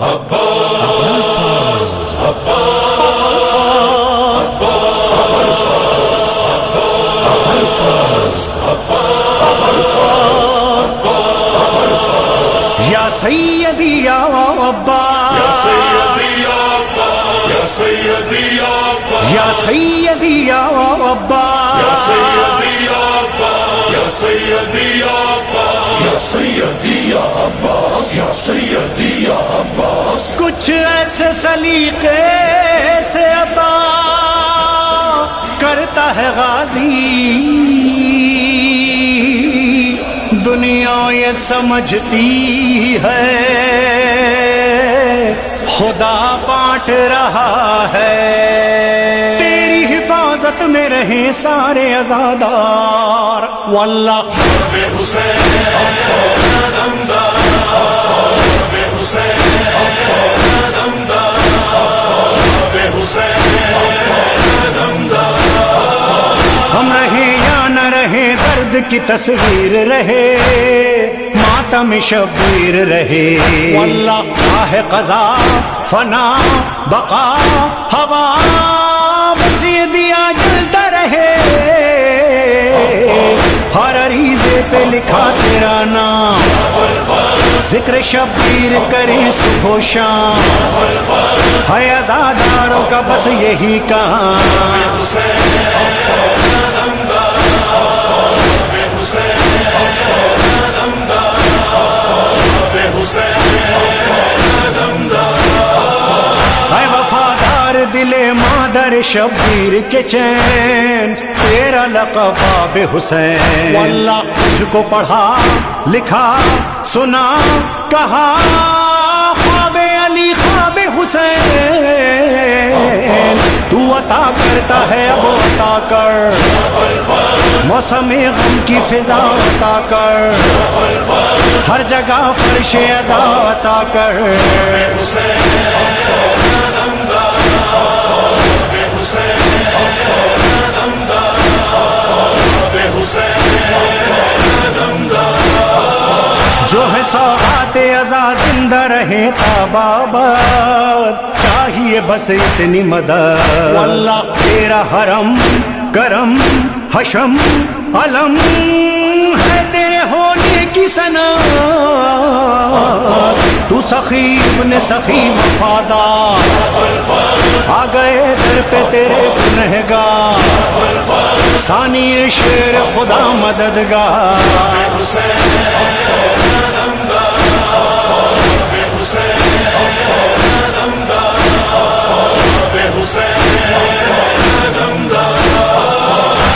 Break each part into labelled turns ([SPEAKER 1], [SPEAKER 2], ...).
[SPEAKER 1] یا سیدی یا ابا
[SPEAKER 2] یا سیدی یا ابا یا سیدی یا ابا
[SPEAKER 1] یا سیدی یا ابا
[SPEAKER 2] یا سیدی یا ابا عباس یا سیدی یا عباس
[SPEAKER 1] کچھ ایسے سلیقے سے عطا کرتا ہے غازی۔ دنیا یہ سمجھتی ہے۔ خدا بانٹ رہا ہے۔ تیری حفاظت میں رہے سارے ازادار واللہ۔
[SPEAKER 2] حسین
[SPEAKER 1] کی تصویر رہے، ماتم شبیر رہے۔ واللہ خواہ قضا، فنا، بقا، ہوا دیا جلتا رہے۔ ہر عریضے پہ لکھا تیرا نام۔ ذکر شبیر کریں صبح و شام۔ ہے ازاداروں کا بس یہی کام۔ شبیر کے چین تیرا لقب باب حسین۔ واللہ۔ تجھ کو پڑھا لکھا سنا کہا خواب علی خواب حسین۔ تو عطا کرتا ہے اب عطا کر۔ موسم غم کی فضا عطا کر۔ ہر جگہ فرش عطا کر۔ جو ہے سوغات ازا زندہ رہے تا بابا۔ چاہیے بس اتنی مدد۔ واللہ تیرا حرم، کرم، حشم، علم ہے تیرے ہونے کی سنا تو سخی ابن سخی وفادار آ گئے در پہ تیرے گنہگار۔ ثانی شیر خدا مددگار۔
[SPEAKER 2] حسین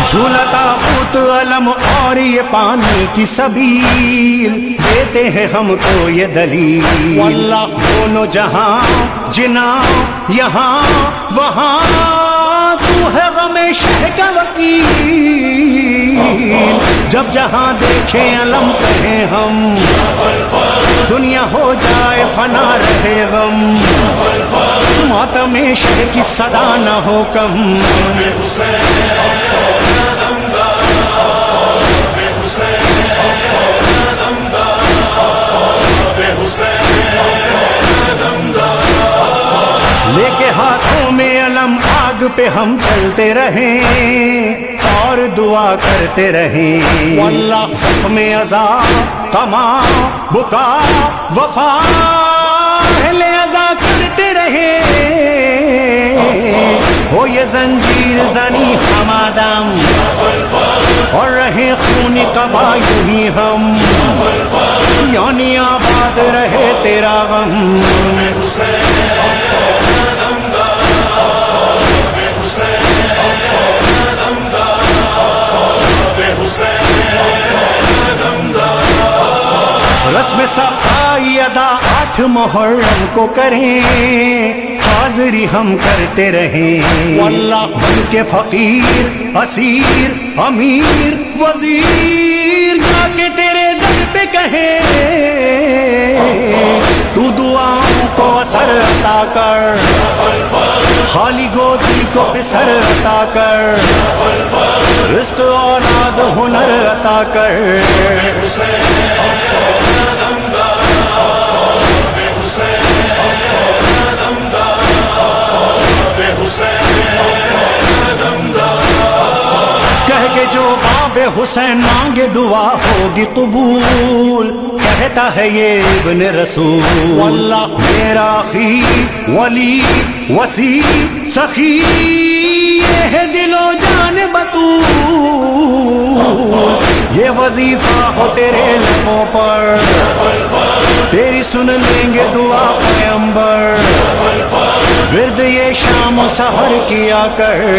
[SPEAKER 1] جھولتا پوت علم اور یہ پانی کی سبیل دیتے ہیں ہم کو یہ دلیل۔ واللہ دونوں جہاں، جنا یہاں، وہاں تو ہے غم شہ کا وکیل۔ جب جہاں دیکھیں علم کہیں ہم دنیا ہو جائے، فنا رہے غم۔ ماتم شہ کی صدا نہ ہو کم۔ لے کے ہاتھوں میں علم، آگ پہ ہم چلتے رہیں۔ اور دعا کرتے رہیں۔ واللہ۔ زخم ازا کما بکا وفا۔ لے ازا کرتے رہیں۔ ہو یہ زنجیر زنی ہمادم اور رہے خون قبا یوں ہی ہم۔ یعنی آباد رہے تیرا غم۔ صفائی ادا آٹھ محرم کو کریں حاضری ہم کرتے رہیں۔ واللہ۔ بن کے فقیر اسیر امیر وزیر جا کے تیرے در پہ کہیں۔ تو دعاؤں کو اثر عطا کر خالی گودی کو بسر عطا کر رزق اولاد ہنر عطا کر۔
[SPEAKER 2] بے حسین
[SPEAKER 1] مانگے دعا ہوگی قبول کہتا ہے یہ ابن رسول۔ اللہ میرا خی ولی وسیع سخی یہ ہے دل و جان بتو یہ وظیفہ ہو تیرے لبوں پر۔ تیری سن لیں گے دعا پیمبر ورد شام و سحر کیا کر۔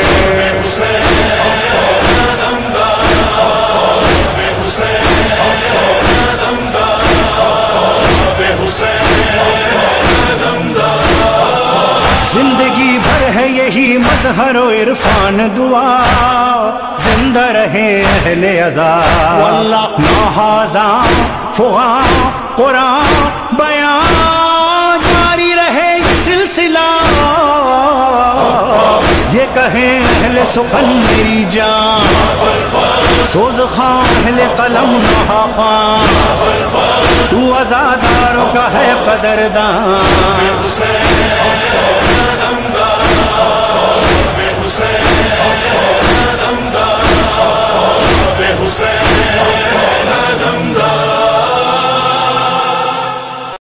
[SPEAKER 1] زندگی بھر ہے یہی مظہر و عرفان دعا۔ زندہ رہے اہل ازا واللہ۔ نوحازاں فغا قرآن بیان۔ کہیں اہل سخن میری جان، سوز خان اہل قلم نہا خان تو ازاداروں کا ہے قدردان۔